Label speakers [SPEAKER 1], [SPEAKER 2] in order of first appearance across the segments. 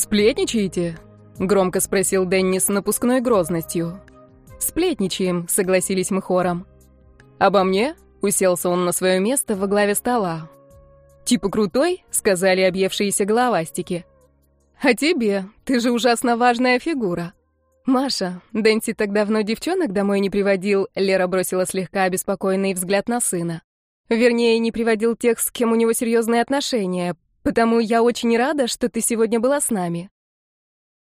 [SPEAKER 1] «Сплетничаете?» — громко спросил Денни с напускной грозностью. «Сплетничаем», — согласились мы хором. «Обо мне?» — уселся он на свое место во главе стола. «Типа крутой?» — сказали объевшиеся головастики. «А тебе? Ты же ужасно важная фигура». «Маша, Дэнси так давно девчонок домой не приводил», — Лера бросила слегка обеспокоенный взгляд на сына. «Вернее, не приводил тех, с кем у него серьезные отношения, потому я очень рада, что ты сегодня была с нами».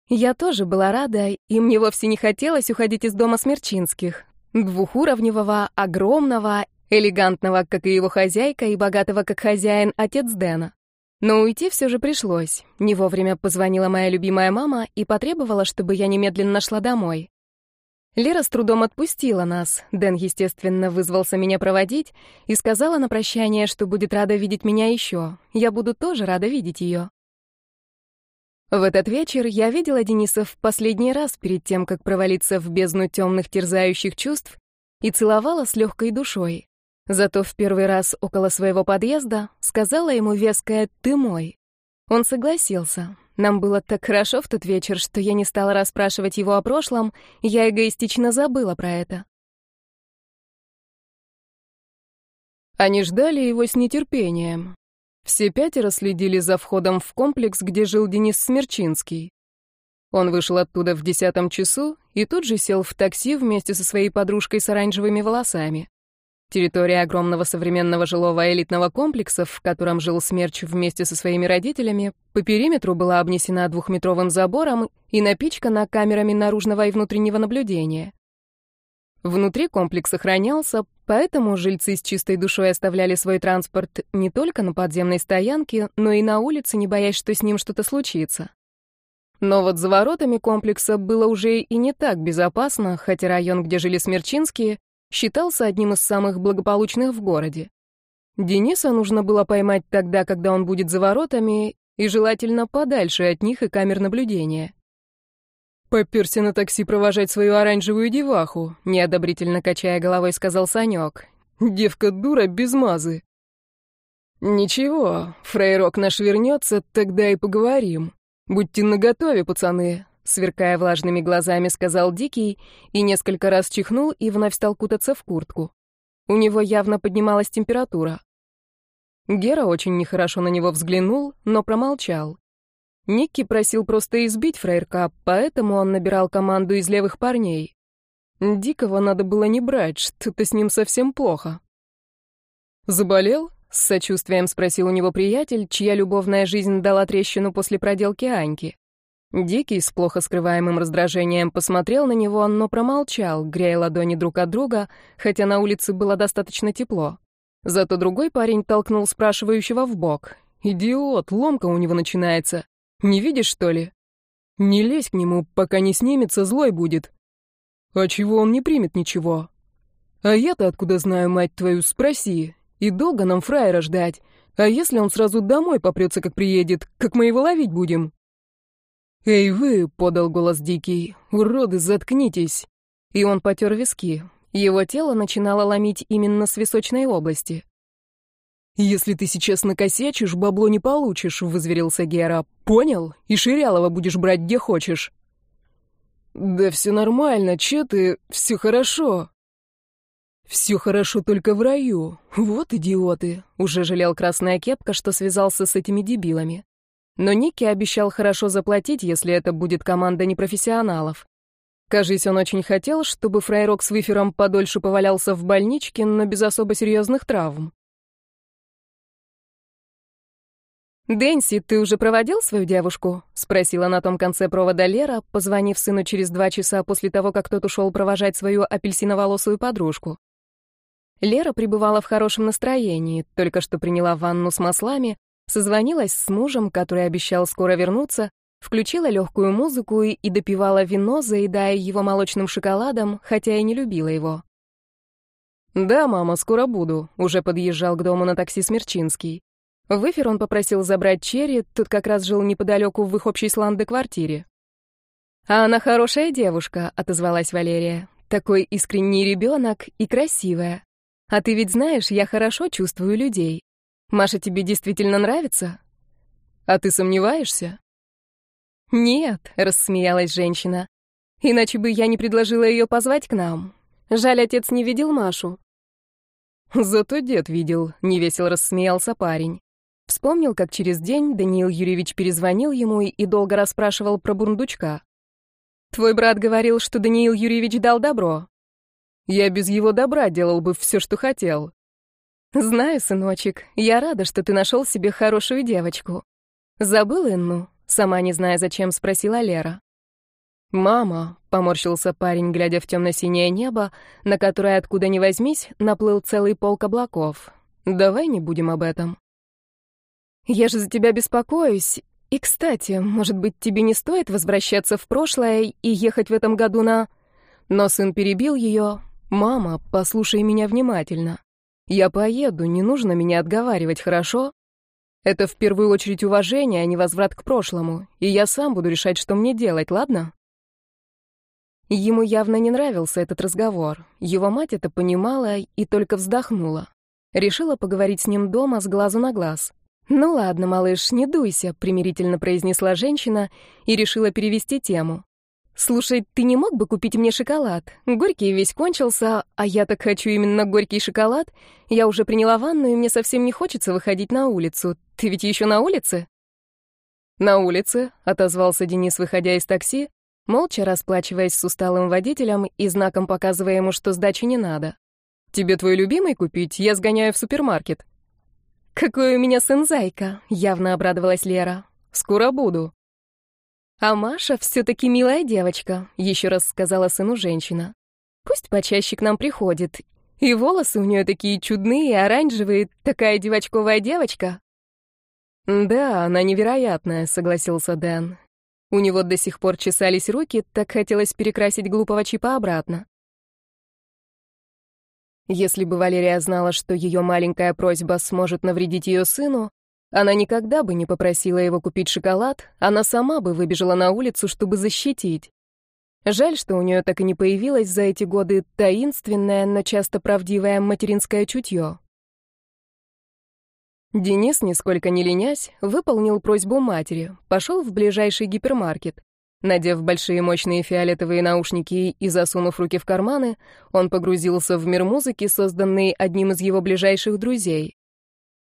[SPEAKER 1] Я тоже была рада, и мне вовсе не хотелось уходить из дома Смерчинских. Двухуровневого, огромного, элегантного, как и его хозяйка, и богатого, как хозяин, отец Дэна. Но уйти все же пришлось. Не вовремя позвонила моя любимая мама и потребовала, чтобы я немедленно шла домой. Лера с трудом отпустила нас. Дэн, естественно, вызвался меня проводить и сказала на прощание, что будет рада видеть меня еще. Я буду тоже рада видеть ее. В этот вечер я видела Дениса в последний раз перед тем, как провалиться в бездну темных терзающих чувств, и целовала с легкой душой. Зато в первый раз около своего подъезда сказала ему веская «ты мой». Он согласился. Нам было так хорошо в тот вечер, что я не стала расспрашивать его о прошлом, я эгоистично забыла про это.
[SPEAKER 2] Они ждали его с нетерпением. Все пятеро следили за входом в комплекс, где жил Денис Смерчинский. Он вышел оттуда в десятом часу и тут же сел в такси вместе со своей подружкой с оранжевыми волосами. Территория огромного современного жилого элитного комплекса, в котором жил Смерч вместе со своими родителями, по периметру была обнесена двухметровым забором и напичкана камерами наружного и внутреннего наблюдения. Внутри комплекс охранялся, поэтому жильцы с чистой душой оставляли свой транспорт не только на подземной стоянке, но и на улице, не боясь, что с ним что-то случится. Но вот за воротами комплекса было уже и не так безопасно, хотя район, где жили Смерчинские, считался одним из самых благополучных в городе. Дениса нужно было поймать тогда, когда он будет за воротами, и желательно подальше от них и камер наблюдения.
[SPEAKER 1] «Попёрся на такси провожать свою оранжевую деваху», — неодобрительно качая головой сказал Санёк. «Девка дура без мазы». «Ничего, фрейрок наш вернется, тогда и поговорим. Будьте наготове, пацаны», — сверкая влажными глазами, сказал Дикий и несколько раз чихнул и вновь стал кутаться в куртку. У него явно поднималась температура. Гера очень нехорошо на него взглянул, но промолчал. Никки просил просто избить фрейрка, поэтому он набирал команду из левых парней. Дикого надо было не брать, что-то с ним совсем плохо. «Заболел?» — с сочувствием спросил у него приятель, чья любовная жизнь дала трещину после проделки Аньки. Дикий с плохо скрываемым раздражением посмотрел на него, но промолчал, грея ладони друг от друга, хотя на улице было достаточно тепло. Зато другой парень толкнул спрашивающего в бок. «Идиот, ломка у него начинается. Не видишь, что ли? Не лезь к нему, пока не снимется, злой будет. А чего он не примет ничего? А я-то откуда знаю, мать твою, спроси. И долго нам фраера ждать? А если он сразу домой попрется, как приедет, как мы его ловить будем? «Эй, вы!» — подал голос Дикий. «Уроды, заткнитесь!» И он потер виски. Его тело начинало ломить именно с височной области. «Если ты сейчас накосячишь, бабло не получишь», — возверился Гера. «Понял? И Ширялова будешь брать где хочешь». «Да все нормально, че ты? Все хорошо». «Все хорошо только в раю. Вот идиоты», — уже жалел Красная Кепка, что связался с этими дебилами. Но Ники обещал хорошо заплатить, если это будет команда непрофессионалов. Кажись, он очень хотел, чтобы Фрейрок с Вифером подольше повалялся в больничке, но без особо серьезных травм.
[SPEAKER 2] «Дэнси, ты уже проводил свою девушку?» — спросила на том конце провода Лера, позвонив сыну через два часа после того, как тот ушел провожать свою апельсиноволосую подружку. Лера пребывала в хорошем настроении, только что приняла ванну с маслами, созвонилась с мужем, который обещал скоро вернуться, включила легкую музыку и, и допивала вино, заедая его молочным шоколадом, хотя и не любила его.
[SPEAKER 1] «Да, мама, скоро буду», — уже подъезжал к дому на такси Смерчинский. В эфир он попросил забрать Черри, тут как раз жил неподалеку в их общей с квартире.
[SPEAKER 2] «А она хорошая девушка», — отозвалась Валерия. «Такой искренний ребенок и красивая. А ты ведь знаешь, я хорошо чувствую людей. Маша тебе действительно нравится?»
[SPEAKER 1] «А ты сомневаешься?» «Нет», — рассмеялась женщина. «Иначе бы я не предложила ее позвать к нам. Жаль, отец не видел Машу».
[SPEAKER 2] «Зато дед видел», — невесело рассмеялся парень. Вспомнил, как через день Даниил Юрьевич перезвонил ему и долго расспрашивал про бундучка.
[SPEAKER 1] «Твой брат говорил, что Даниил Юрьевич дал добро».
[SPEAKER 2] «Я без его добра делал бы все, что хотел».
[SPEAKER 1] «Знаю, сыночек, я рада, что ты нашел себе хорошую девочку. Забыл Инну?» Сама не зная, зачем, спросила Лера.
[SPEAKER 2] «Мама», — поморщился парень, глядя в темно-синее небо, на которое, откуда ни возьмись, наплыл целый полк облаков. «Давай не будем об этом».
[SPEAKER 1] «Я же за тебя беспокоюсь. И, кстати, может быть, тебе не стоит возвращаться в прошлое и ехать в этом году на...»
[SPEAKER 2] Но сын перебил ее. «Мама, послушай меня внимательно. Я поеду, не нужно меня отговаривать, хорошо? Это в первую очередь уважение, а не возврат к прошлому, и я сам буду решать, что мне делать, ладно?» Ему явно не нравился этот разговор. Его мать это понимала и только вздохнула. Решила поговорить с ним дома с глазу на глаз.
[SPEAKER 1] «Ну ладно, малыш, не дуйся», — примирительно произнесла женщина и решила перевести тему. «Слушай, ты не мог бы купить мне шоколад? Горький весь кончился, а я так хочу именно горький шоколад. Я уже приняла ванну, и мне совсем не хочется выходить на улицу. Ты ведь еще на улице?»
[SPEAKER 2] «На улице», — отозвался Денис, выходя из такси, молча расплачиваясь с усталым водителем и знаком показывая ему, что сдачи не надо. «Тебе твой любимый купить? Я сгоняю в супермаркет».
[SPEAKER 1] «Какой у меня сын зайка!» — явно обрадовалась Лера.
[SPEAKER 2] «Скоро буду».
[SPEAKER 1] «А Маша все-таки милая девочка», — еще раз сказала сыну женщина. «Пусть почаще к нам приходит. И волосы у нее такие чудные, оранжевые, такая девочковая девочка».
[SPEAKER 2] «Да, она невероятная», — согласился Дэн. У него до сих пор чесались руки, так хотелось перекрасить глупого чипа обратно. Если бы Валерия знала, что ее маленькая просьба сможет навредить ее сыну, она никогда бы не попросила его купить шоколад, она сама бы выбежала на улицу, чтобы защитить. Жаль, что у нее так и не появилось за эти годы таинственное, но часто правдивое материнское чутье. Денис, нисколько не ленясь, выполнил просьбу матери, пошел в ближайший гипермаркет. Надев большие мощные фиолетовые наушники и засунув руки в карманы, он погрузился в мир музыки, созданный одним из его ближайших друзей.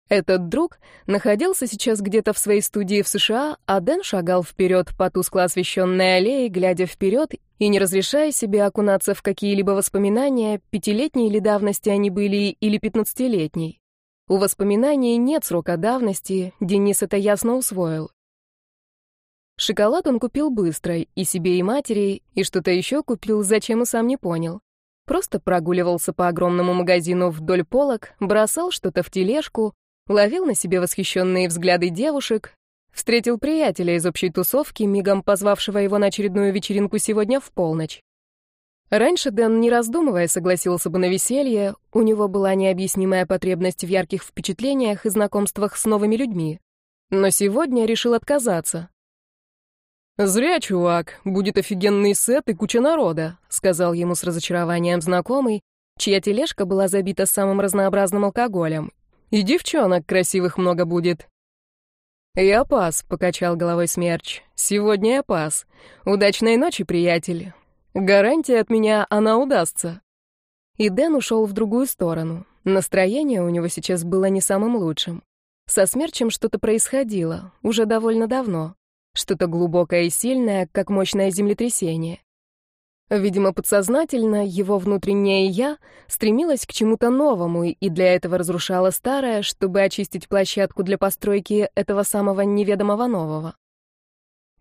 [SPEAKER 2] Этот друг находился сейчас где-то в своей студии в США, а Дэн шагал вперед по тускло освещенной аллее, глядя вперед и не разрешая себе окунаться в какие-либо воспоминания, пятилетней или давности они были, или пятнадцатилетней. У воспоминаний нет срока давности, Денис это ясно усвоил. Шоколад он купил быстро, и себе, и матери, и что-то еще купил, зачем и сам не понял. Просто прогуливался по огромному магазину вдоль полок, бросал что-то в тележку, ловил на себе восхищенные взгляды девушек, встретил приятеля из общей тусовки, мигом позвавшего его на очередную вечеринку сегодня в полночь. Раньше Дэн, не раздумывая, согласился бы на веселье, у него была необъяснимая потребность в ярких впечатлениях и знакомствах с новыми людьми. Но сегодня решил отказаться. «Зря, чувак, будет офигенный сет и куча народа», сказал ему с разочарованием знакомый, чья тележка была забита самым разнообразным алкоголем. «И девчонок красивых много будет». «Я пас», — покачал головой Смерч. «Сегодня я пас. Удачной ночи, приятель. Гарантия от меня, она удастся. И Дэн ушел в другую сторону. Настроение у него сейчас было не самым лучшим. Со смерчем что-то происходило, уже довольно давно. Что-то глубокое и сильное, как мощное землетрясение. Видимо, подсознательно его внутреннее «я» стремилось к чему-то новому и для этого разрушало старое, чтобы очистить площадку для постройки этого самого неведомого нового.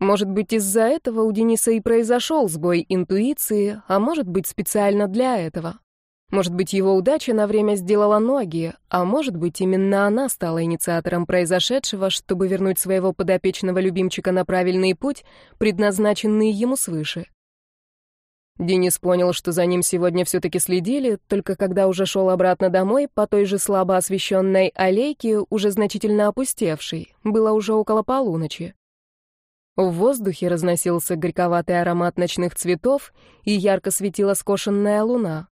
[SPEAKER 2] Может быть, из-за этого у Дениса и произошел сбой интуиции, а может быть, специально для этого. Может быть, его удача на время сделала ноги, а может быть, именно она стала инициатором произошедшего, чтобы вернуть своего подопечного любимчика на правильный путь, предназначенный ему свыше. Денис понял, что за ним сегодня все-таки следили, только когда уже шел обратно домой по той же слабо освещенной аллейке, уже значительно опустевшей, было уже около полуночи. В воздухе разносился горьковатый аромат ночных цветов, и ярко светила скошенная луна.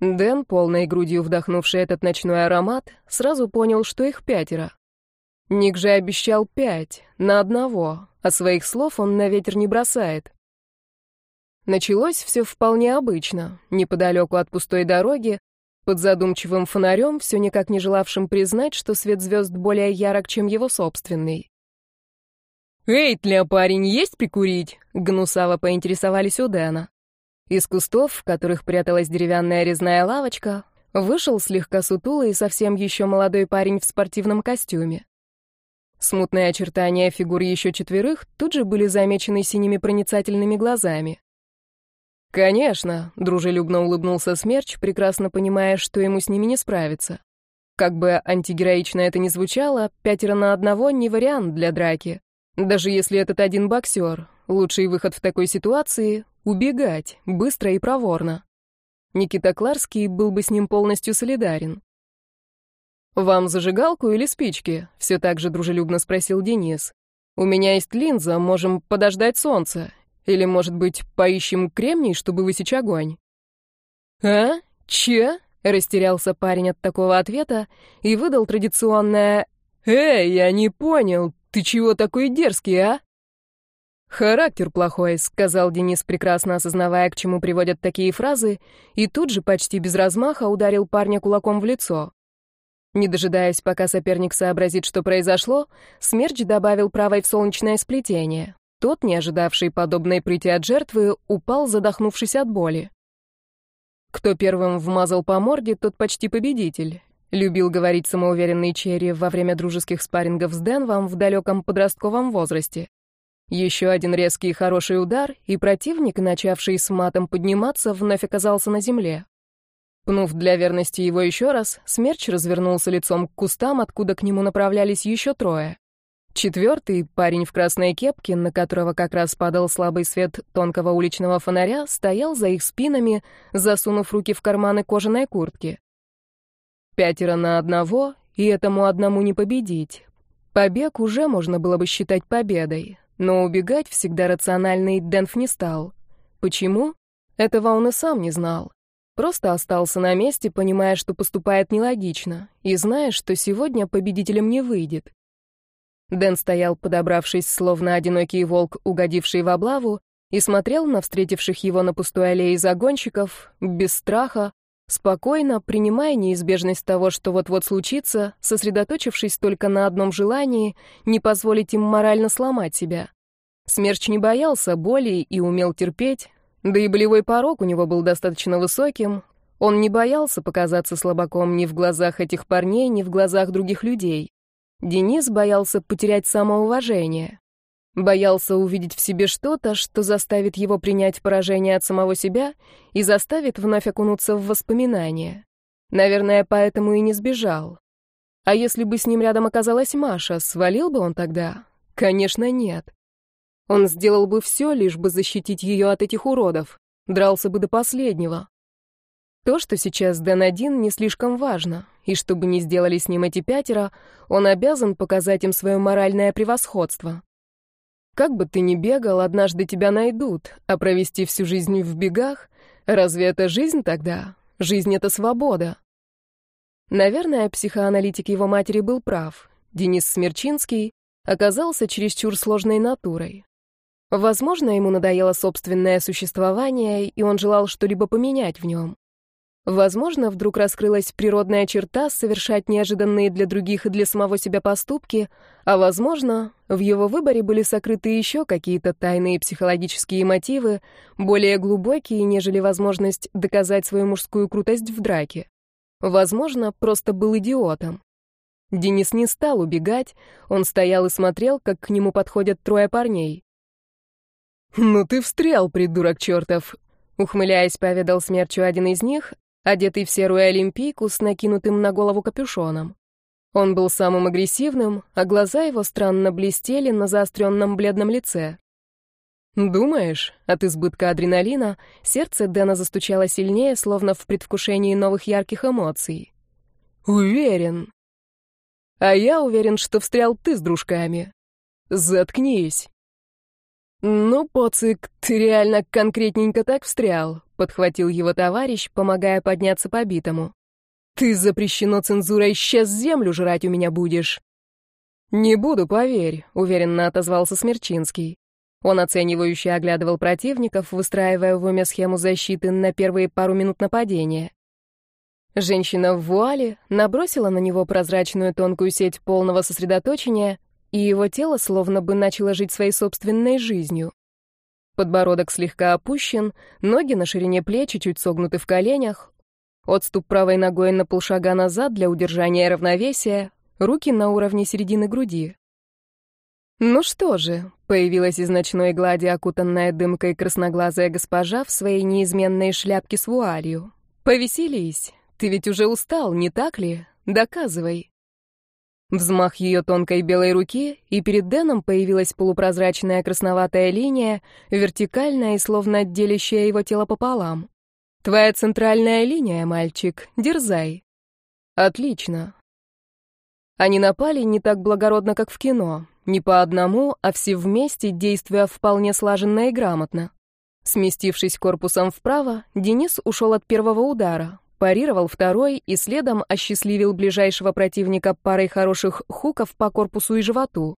[SPEAKER 2] Дэн, полной грудью вдохнувший этот ночной аромат, сразу понял, что их пятеро.
[SPEAKER 1] Ник же обещал пять, на одного, а своих слов он на ветер не бросает. Началось все вполне обычно, неподалеку от пустой дороги, под задумчивым фонарем, все никак не желавшим признать, что свет звезд более ярок, чем его собственный.
[SPEAKER 2] «Эй, тля, парень, есть прикурить?»
[SPEAKER 1] — гнусаво поинтересовались у Дэна. Из кустов, в которых пряталась деревянная резная лавочка, вышел слегка сутулый и совсем еще молодой парень в спортивном костюме. Смутные очертания фигур еще четверых тут же были замечены синими проницательными глазами. «Конечно», — дружелюбно улыбнулся Смерч, прекрасно понимая, что ему с ними не справиться. Как бы антигероично это ни звучало, пятеро на одного — не вариант для драки. Даже если этот один боксер, лучший выход в такой ситуации — убегать, быстро и проворно. Никита Кларский был бы с ним полностью солидарен. «Вам зажигалку или спички?» — все так же дружелюбно спросил Денис. «У меня есть линза, можем подождать солнце. Или, может быть, поищем кремний, чтобы высечь огонь?» «А? Че?» — растерялся парень от такого ответа и выдал традиционное «Эй, я не понял, ты чего такой дерзкий, а?» «Характер плохой», — сказал Денис, прекрасно осознавая, к чему приводят такие фразы, и тут же, почти без размаха, ударил парня кулаком в лицо. Не дожидаясь, пока соперник сообразит, что произошло, Смерч добавил правой в солнечное сплетение. Тот, не ожидавший подобной прыти от жертвы, упал, задохнувшись от боли. Кто первым вмазал по морде, тот почти победитель. Любил говорить самоуверенный Черри во время дружеских спаррингов с Денвом в далеком подростковом возрасте. Еще один резкий и хороший удар, и противник, начавший с матом подниматься, вновь оказался на земле. Пнув для верности его еще раз, Смерч развернулся лицом к кустам, откуда к нему направлялись еще трое. Четвертый, парень в красной кепке, на которого как раз падал слабый свет тонкого уличного фонаря, стоял за их спинами, засунув руки в карманы кожаной куртки. Пятеро на одного, и этому одному не победить. Побег уже можно было бы считать победой, но убегать всегда рациональный Дэнф не стал. Почему? Этого он и сам не знал. Просто остался на месте, понимая, что поступает нелогично, и зная, что сегодня победителем не выйдет. Дэн стоял, подобравшись, словно одинокий волк, угодивший в облаву, и смотрел на встретивших его на пустой аллее загонщиков, без страха, Спокойно, принимая неизбежность того, что вот-вот случится, сосредоточившись только на одном желании, не позволить им морально сломать себя. Смерч не боялся боли и умел терпеть, да и болевой порог у него был достаточно высоким. Он не боялся показаться слабаком ни в глазах этих парней, ни в глазах других людей. Денис боялся потерять самоуважение. Боялся увидеть в себе что-то, что заставит его принять поражение от самого себя и заставит вновь окунуться в воспоминания. Наверное, поэтому и не сбежал. А если бы с ним рядом оказалась Маша, свалил бы он тогда? Конечно, нет. Он сделал бы все, лишь бы защитить ее от этих уродов, дрался бы до последнего. То, что сейчас Дэн один, не слишком важно, и чтобы не сделали с ним эти пятеро, он обязан показать им свое моральное превосходство. Как бы ты ни бегал, однажды тебя найдут, а провести всю жизнь в бегах — разве это жизнь тогда? Жизнь — это свобода. Наверное, психоаналитик его матери был прав. Денис Смерчинский оказался чересчур сложной натурой. Возможно, ему надоело собственное существование, и он желал что-либо поменять в нем. Возможно, вдруг раскрылась природная черта совершать неожиданные для других и для самого себя поступки, а возможно, в его выборе были сокрыты еще какие-то тайные психологические мотивы, более глубокие, нежели возможность доказать свою мужскую крутость в драке. Возможно, просто был идиотом. Денис не стал убегать, он стоял и смотрел, как к нему подходят трое парней. «Ну ты встрял, придурок чертов!» Ухмыляясь, поведал смерчу один из них, одетый в серую олимпийку с накинутым на голову капюшоном. Он был самым агрессивным, а глаза его странно блестели на заостренном бледном лице. «Думаешь?» — от избытка адреналина сердце Дэна застучало сильнее, словно в предвкушении новых ярких эмоций. «Уверен». «А я уверен, что встрял ты с дружками. Заткнись». «Ну, поцик, ты реально конкретненько так встрял», — подхватил его товарищ, помогая подняться побитому. «Ты запрещено цензурой, сейчас землю жрать у меня будешь». «Не буду, поверь», — уверенно отозвался Смерчинский. Он оценивающе оглядывал противников, выстраивая в уме схему защиты на первые пару минут нападения. Женщина в вуале набросила на него прозрачную тонкую сеть полного сосредоточения, и его тело словно бы начало жить своей собственной жизнью. Подбородок слегка опущен, ноги на ширине плеч чуть согнуты в коленях, отступ правой ногой на полшага назад для удержания равновесия, руки на уровне середины груди. Ну что же, появилась из ночной глади окутанная дымкой красноглазая госпожа в своей неизменной шляпке с вуалью. Повеселись, ты ведь уже устал, не так ли? Доказывай. Взмах ее тонкой белой руки, и перед Дэном появилась полупрозрачная красноватая линия, вертикальная и словно делящая его тело пополам. «Твоя центральная линия, мальчик, дерзай». «Отлично». Они напали не так благородно, как в кино, не по одному, а все вместе, действуя вполне слаженно и грамотно. Сместившись корпусом вправо, Денис ушел от первого удара, парировал второй и следом осчастливил ближайшего противника парой хороших хуков по корпусу и животу.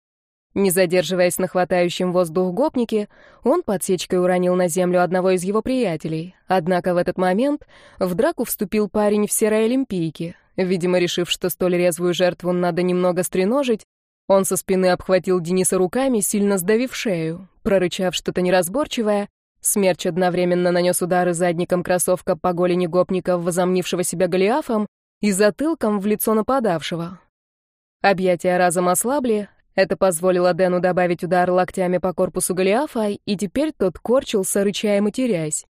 [SPEAKER 1] Не задерживаясь на хватающем воздух гопнике, он подсечкой уронил на землю одного из его приятелей. Однако в этот момент в драку вступил парень в серой олимпийке. Видимо, решив, что столь резвую жертву надо немного стреножить, он со спины обхватил Дениса руками, сильно сдавив шею. Прорычав что-то неразборчивое, Смерч одновременно нанес удары задником кроссовка по голени гопника, возомнившего себя Голиафом, и затылком в лицо нападавшего. Объятия разом ослабли, это позволило Дэну добавить удар локтями по корпусу Голиафа, и теперь тот корчился, рыча и матерясь.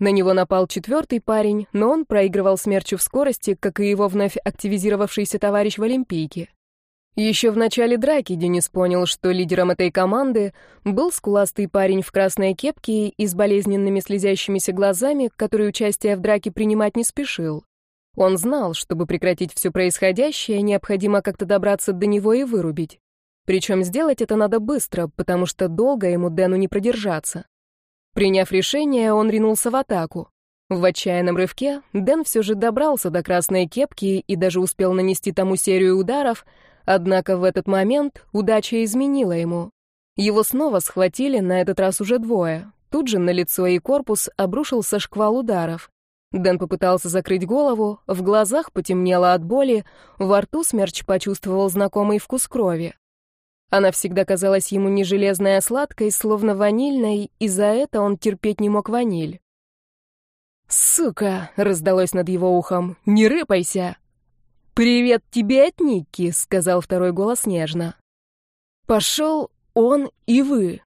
[SPEAKER 1] На него напал четвертый парень, но он проигрывал смерчу в скорости, как и его вновь активизировавшийся товарищ в Олимпийке. Еще в начале драки Денис понял, что лидером этой команды был скуластый парень в красной кепке и с болезненными слезящимися глазами, который участие в драке принимать не спешил. Он знал, чтобы прекратить все происходящее, необходимо как-то добраться до него и вырубить. Причем сделать это надо быстро, потому что долго ему Дэну не продержаться. Приняв решение, он ринулся в атаку. В отчаянном рывке Дэн все же добрался до красной кепки и даже успел нанести тому серию ударов, Однако в этот момент удача изменила ему. Его снова схватили, на этот раз уже двое. Тут же на лицо и корпус обрушился шквал ударов. Дэн попытался закрыть голову, в глазах потемнело от боли, во рту смерч почувствовал знакомый вкус крови. Она всегда казалась ему не железной, а сладкой, словно ванильной, и за это он терпеть не мог ваниль. «Сука!» — раздалось над его ухом. «Не рыпайся!» «Привет тебе от Никки», — сказал второй голос нежно. «Пошел он и вы».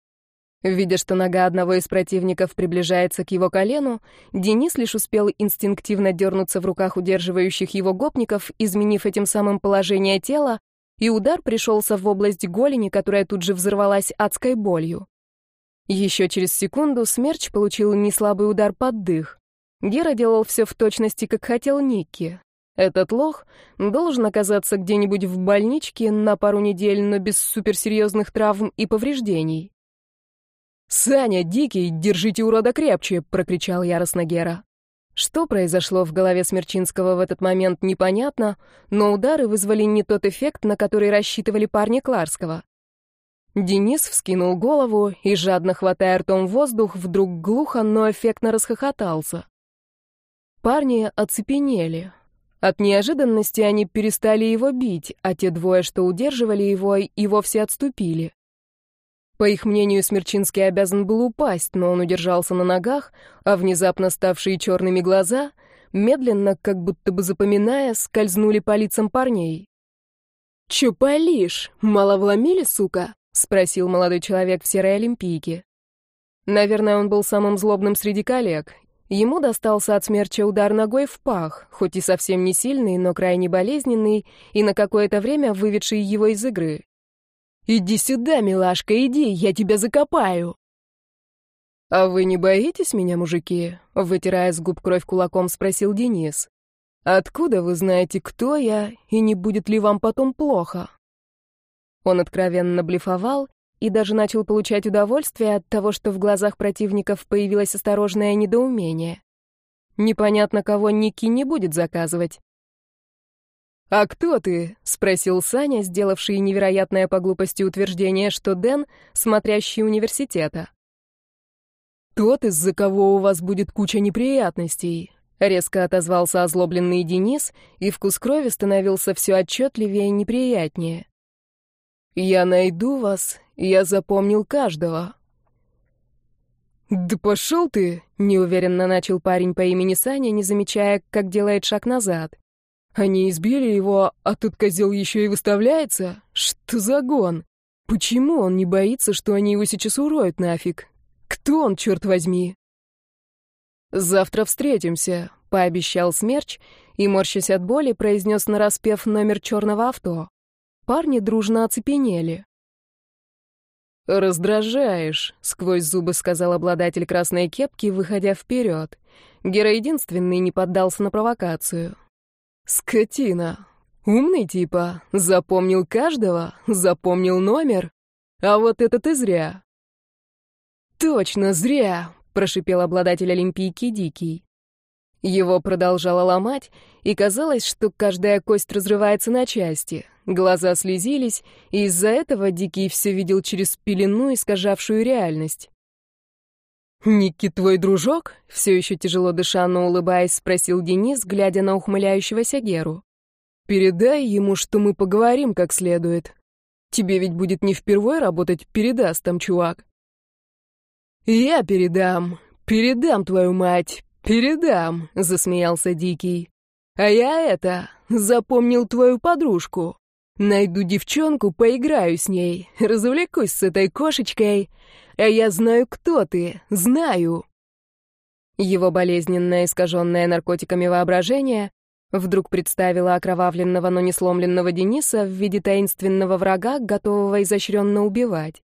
[SPEAKER 1] Видя, что нога одного из противников приближается к его колену, Денис лишь успел инстинктивно дернуться в руках удерживающих его гопников, изменив этим самым положение тела, и удар пришелся в область голени, которая тут же взорвалась адской болью. Еще через секунду Смерч получил неслабый удар под дых. Гера делал все в точности, как хотел Никки. Этот лох должен оказаться где-нибудь в больничке на пару недель, но без суперсерьезных травм и повреждений. «Саня, Дикий, держите урода крепче!» — прокричал яростно Гера. Что произошло в голове Смерчинского в этот момент, непонятно, но удары вызвали не тот эффект, на который рассчитывали парни Кларского. Денис вскинул голову и, жадно хватая ртом воздух, вдруг глухо, но эффектно расхохотался. Парни оцепенели. От неожиданности они перестали его бить, а те двое, что удерживали его, и вовсе отступили. По их мнению, Смерчинский обязан был упасть, но он удержался на ногах, а внезапно ставшие черными глаза, медленно, как будто бы запоминая, скользнули по лицам парней. «Чё палишь? Мало вломили, сука?» — спросил молодой человек в серой олимпийке. Наверное, он был самым злобным среди коллег, Ему достался от смерча удар ногой в пах, хоть и совсем не сильный, но крайне болезненный и на какое-то время выведший его из игры. «Иди сюда, милашка, иди, я тебя закопаю!» «А вы не боитесь меня, мужики?» — вытирая с губ кровь кулаком, спросил Денис. «Откуда вы знаете, кто я, и не будет ли вам потом плохо?» Он откровенно блефовал и даже начал получать удовольствие от того, что в глазах противников появилось осторожное недоумение. Непонятно, кого Ники не будет заказывать. «А кто ты?» — спросил Саня, сделавший невероятное по глупости утверждение, что Дэн — смотрящий университета. «Тот, из-за кого у вас будет куча неприятностей», — резко отозвался озлобленный Денис, и вкус крови становился все отчетливее и неприятнее. «Я найду вас, я запомнил каждого». «Да пошел ты!» — неуверенно начал парень по имени Саня, не замечая, как делает шаг назад. Они избили его, а тут козел еще и выставляется? Что за гон? Почему он не боится, что они его сейчас уроют нафиг? Кто он, черт возьми? «Завтра встретимся», — пообещал Смерч и, морщась от боли, произнес нараспев номер черного авто. Парни дружно оцепенели. «Раздражаешь», — сквозь зубы сказал обладатель красной кепки, выходя вперед. Гера единственный не поддался на провокацию. Скотина. Умный типа. Запомнил каждого, запомнил номер. А вот это ты зря. Точно, зря, прошипел обладатель Олимпийки Дикий. Его продолжало ломать, и казалось, что каждая кость разрывается на части. Глаза слезились, и из-за этого Дикий все видел через пелену, искажавшую реальность. «Ники твой дружок?» — все еще тяжело дыша, но улыбаясь, спросил Денис, глядя на ухмыляющегося Геру. «Передай ему, что мы поговорим как следует. Тебе ведь будет не впервой работать, передаст там чувак». «Я передам, передам твою мать, передам», — засмеялся Дикий. «А я это, запомнил твою подружку. Найду девчонку, поиграю с ней, развлекусь с этой кошечкой, а я знаю, кто ты, знаю. Его болезненное, искаженное наркотиками воображение вдруг представило окровавленного, но не сломленного Дениса в виде таинственного врага, готового изощренно убивать.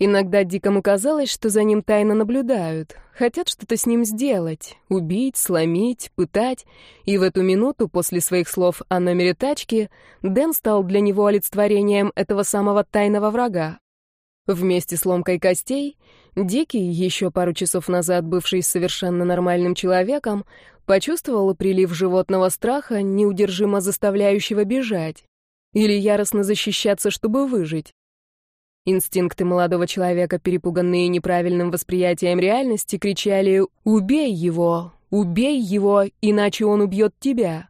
[SPEAKER 1] Иногда Дикому казалось, что за ним тайно наблюдают, хотят что-то с ним сделать, убить, сломить, пытать, и в эту минуту, после своих слов о номере тачки, Дэн стал для него олицетворением этого самого тайного врага. Вместе с ломкой костей, Дикий, еще пару часов назад бывший совершенно нормальным человеком, почувствовал прилив животного страха, неудержимо заставляющего бежать, или яростно защищаться, чтобы выжить. Инстинкты молодого человека, перепуганные неправильным восприятием реальности, кричали «Убей его! Убей его, иначе он убьет тебя!»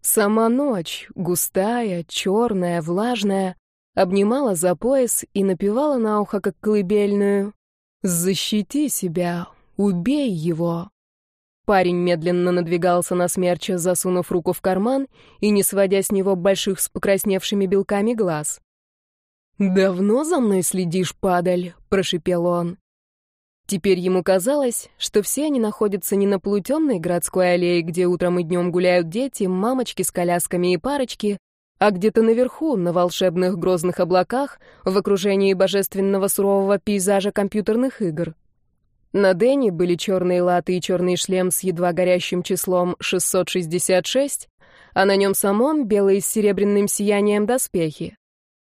[SPEAKER 1] Сама ночь, густая, черная, влажная, обнимала за пояс и напевала на ухо, как колыбельную «Защити себя! Убей его!» Парень медленно надвигался на смерча, засунув руку в карман и не сводя с него больших с покрасневшими белками глаз. «Давно за мной следишь, падаль?» — прошипел он. Теперь ему казалось, что все они находятся не на полутемной городской аллее, где утром и днем гуляют дети, мамочки с колясками и парочки, а где-то наверху, на волшебных грозных облаках, в окружении божественного сурового пейзажа компьютерных игр. На Дэне были черные латы и черный шлем с едва горящим числом 666, а на нем самом белые с серебряным сиянием доспехи.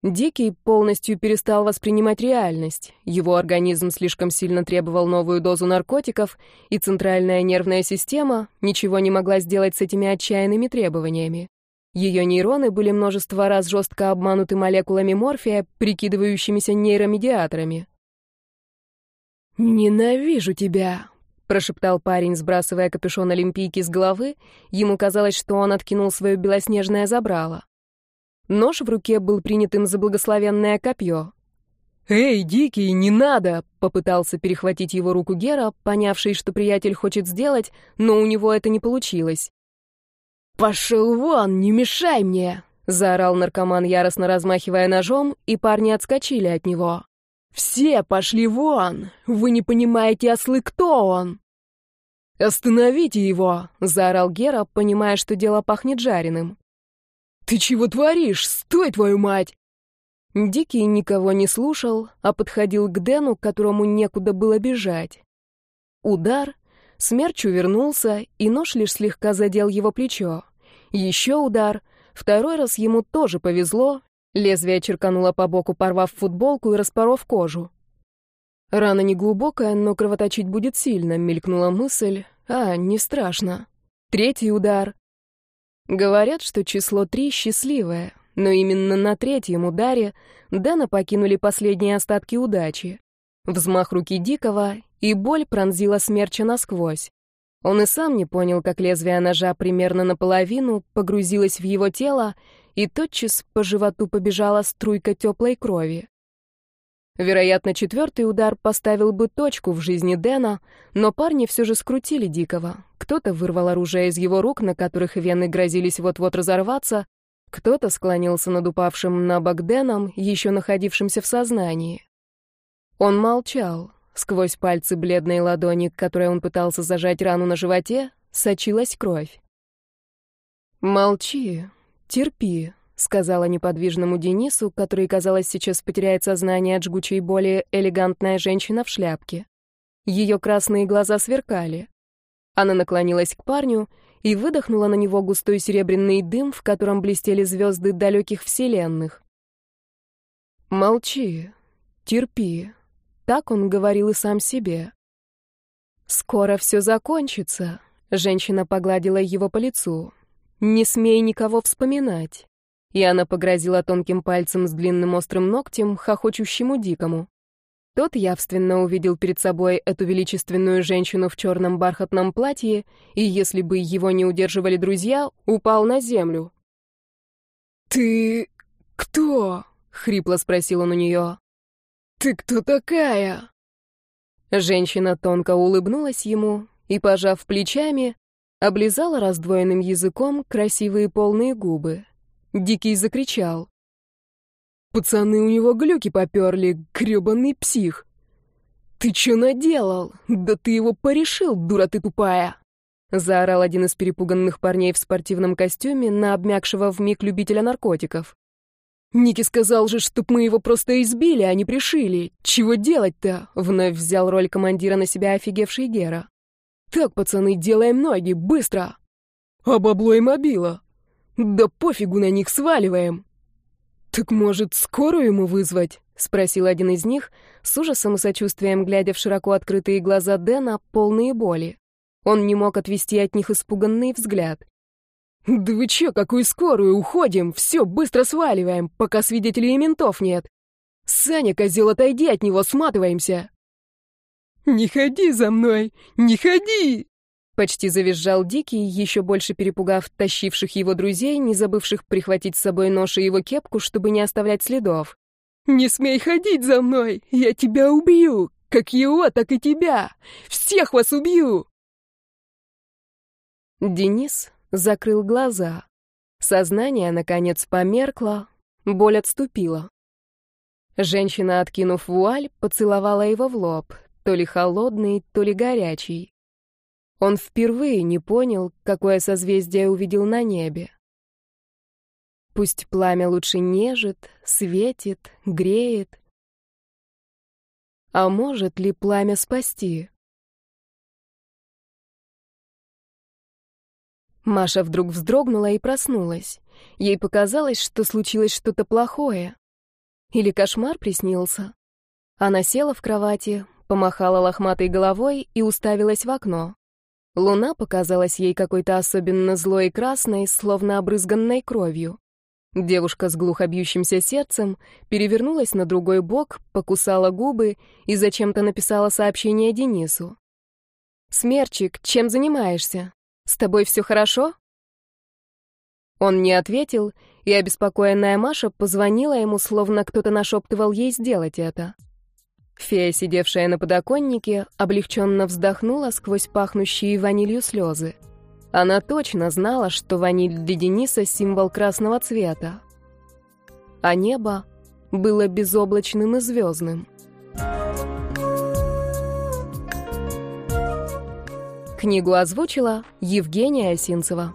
[SPEAKER 1] Дикий полностью перестал воспринимать реальность. Его организм слишком сильно требовал новую дозу наркотиков, и центральная нервная система ничего не могла сделать с этими отчаянными требованиями. Ее нейроны были множество раз жестко обмануты молекулами морфия, прикидывающимися нейромедиаторами. «Ненавижу тебя», — прошептал парень, сбрасывая капюшон Олимпийки с головы. Ему казалось, что он откинул свое белоснежное забрало. Нож в руке был принят им за благословенное копье. «Эй, Дикий, не надо!» — попытался перехватить его руку Гера, понявший, что приятель хочет сделать, но у него это не получилось. «Пошел вон, не мешай мне!» — заорал наркоман, яростно размахивая ножом, и парни отскочили от него. «Все пошли вон! Вы не понимаете, ослы, кто он?» «Остановите его!» — заорал Гера, понимая, что дело пахнет жареным. «Ты чего творишь? Стой, твою мать!» Дикий никого не слушал, а подходил к Дэну, которому некуда было бежать. Удар, Смерч увернулся, и нож лишь слегка задел его плечо. Еще удар, второй раз ему тоже повезло, лезвие черкануло по боку, порвав футболку и распоров кожу. Рана не глубокая, но кровоточить будет сильно, мелькнула мысль. А, не страшно. Третий удар. Говорят, что число три счастливое, но именно на третьем ударе Дэна покинули последние остатки удачи. Взмах руки Дикого, и боль пронзила смерча насквозь. Он и сам не понял, как лезвие ножа примерно наполовину погрузилось в его тело, и тотчас по животу побежала струйка теплой крови. Вероятно, четвертый удар поставил бы точку в жизни Дэна, но парни все же скрутили Дикого. Кто-то вырвал оружие из его рук, на которых вены грозились вот-вот разорваться, кто-то склонился над упавшим на бок Дэном, еще находившимся в сознании. Он молчал. Сквозь пальцы бледной ладони, которой он пытался зажать рану на животе, сочилась кровь. «Молчи, терпи», — сказала неподвижному Денису, который, казалось, сейчас потеряет сознание от жгучей боли, элегантная женщина в шляпке. Ее красные глаза сверкали. Она наклонилась к парню и выдохнула на него густой серебряный дым, в котором блестели звезды далеких вселенных. «Молчи, терпи», так он говорил и сам себе. «Скоро все закончится», — женщина погладила его по лицу. «Не смей никого вспоминать». И она погрозила тонким пальцем с длинным острым ногтем, хохочущему дикому. Тот явственно увидел перед собой эту величественную женщину в черном бархатном платье, и если бы его не удерживали друзья, упал на землю.
[SPEAKER 2] «Ты кто?» — хрипло спросил он у нее. «Ты кто такая?»
[SPEAKER 1] Женщина тонко улыбнулась ему и, пожав плечами, облизала раздвоенным языком красивые полные губы. Дикий закричал.
[SPEAKER 2] «Пацаны, у него глюки поперли, грёбаный псих!» «Ты чё наделал? Да ты его порешил, дура ты тупая!»
[SPEAKER 1] Заорал один из перепуганных парней в спортивном костюме на обмякшего вмиг любителя наркотиков.
[SPEAKER 2] Ники сказал же, чтоб мы его просто избили, а не пришили. Чего делать-то? Вновь взял роль командира на себя офигевший Гера. Так, пацаны, делаем ноги, быстро. А бабло и мобила? Да пофигу на них, сваливаем. Так может, скорую ему вызвать? Спросил один из них, с ужасом и сочувствием глядя в широко открытые глаза Дэна, полные боли. Он не мог отвести от них испуганный взгляд. «Да вы чё, какую скорую? Уходим! Все, быстро сваливаем, пока свидетелей и ментов нет! Саня, козел, отойди от него, сматываемся!» «Не ходи за мной! Не ходи!»
[SPEAKER 1] Почти завизжал Дикий, еще больше перепугав тащивших его друзей, не забывших прихватить с собой нож и его кепку, чтобы не оставлять следов.
[SPEAKER 2] «Не смей ходить за мной! Я тебя убью! Как его, так и тебя! Всех вас убью!»
[SPEAKER 1] Денис закрыл глаза. Сознание, наконец, померкло, боль отступила. Женщина, откинув вуаль, поцеловала его в лоб, то ли холодный, то ли горячий. Он впервые не понял, какое созвездие увидел на небе. Пусть пламя лучше нежит, светит, греет. А может ли пламя спасти? Маша вдруг вздрогнула и проснулась. Ей показалось, что случилось что-то плохое. Или кошмар приснился. Она села в кровати, помахала лохматой головой и уставилась в окно. Луна показалась ей какой-то особенно злой и красной, словно обрызганной кровью. Девушка с глухо бьющимся сердцем перевернулась на другой бок, покусала губы и зачем-то написала сообщение Денису. «Смерчик, чем занимаешься?» С тобой все хорошо?» Он не ответил, и обеспокоенная Маша позвонила ему, словно кто-то нашептывал ей сделать это. Фея, сидевшая на подоконнике, облегченно вздохнула сквозь пахнущие ванилью слезы. Она точно знала, что ваниль для Дениса — символ красного цвета. А небо было безоблачным и звездным. Книгу озвучила Евгения Осинцева.